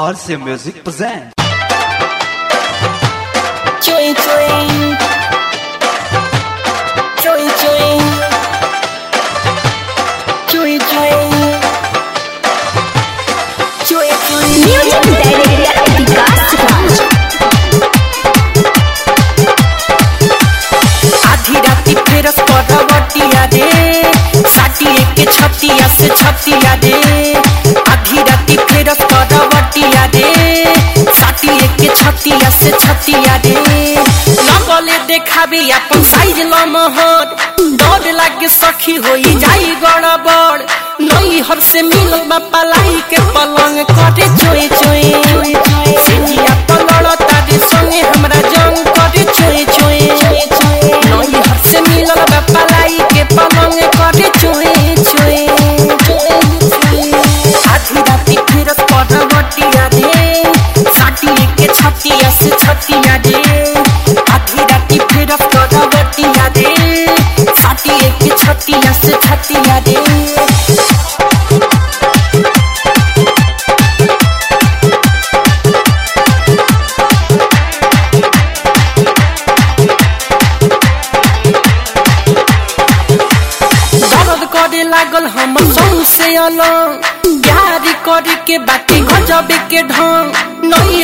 Are से music present चोई चोई फिर स्पॉट बटिया दे। से छतिया रे लगले देखाबे अपन साइज़ लमहर डर लागे सखी होई जाई गड़बड़। नई हर से मिलो बा पलाई के पलंग कटे चोए चोए छतिया रे आधी राती फिरत करवटिया रे साटिए के छतिया से छतिया दर्द करे लागल हम से अलग प्यार करे के बाकी गजबे के ढंग नई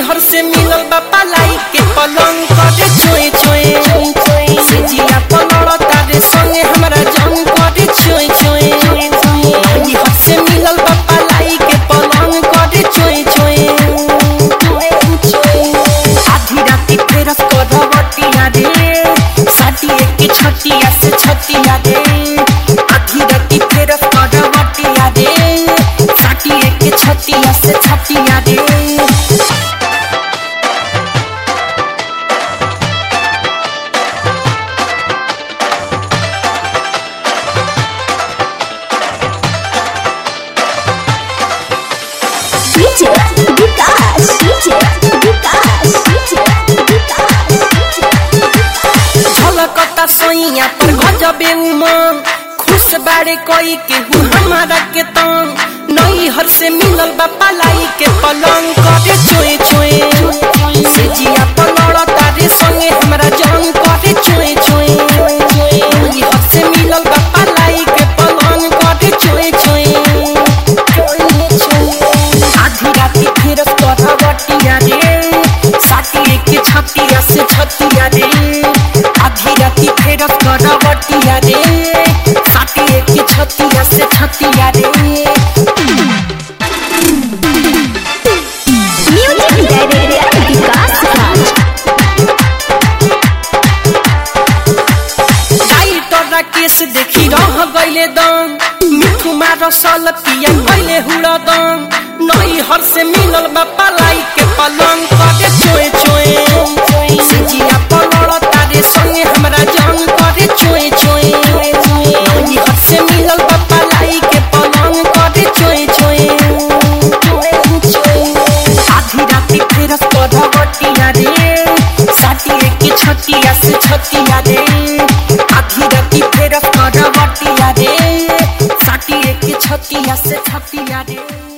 हर से मिलल बा पलाई के पलंग करे छोए छोए सिजिया पलड़ तारे संगे हमरा जंग करे छोए छोए नई हर से मिलल बा पलाई के पलंग करे छोए छोए आधी राती फेरस करवटिया रे साटिए के छतिया से छतिया रे आधी राती फेरस करवटिया रे सैया पर गजबे उमंग खुश बाड़े कोई केहू, हमारा के तंग। नई हर से मिलल बा पलाई के पलंग। करे चोए चोए सिजिया पलड़, तारे संगे हमरा जंग। करे चोए चोए नई हर से मिलल बा पलाई के पलंग। करे चोए चोए आधी राती फिरस करवटिया रे साटिए के छतिया से छतिया रे केस देखी रह गईले दम। मिठू मार सल पिया गईले हुड़दम। नई हर से मिलल बा पलाई के पलंग। happy a day.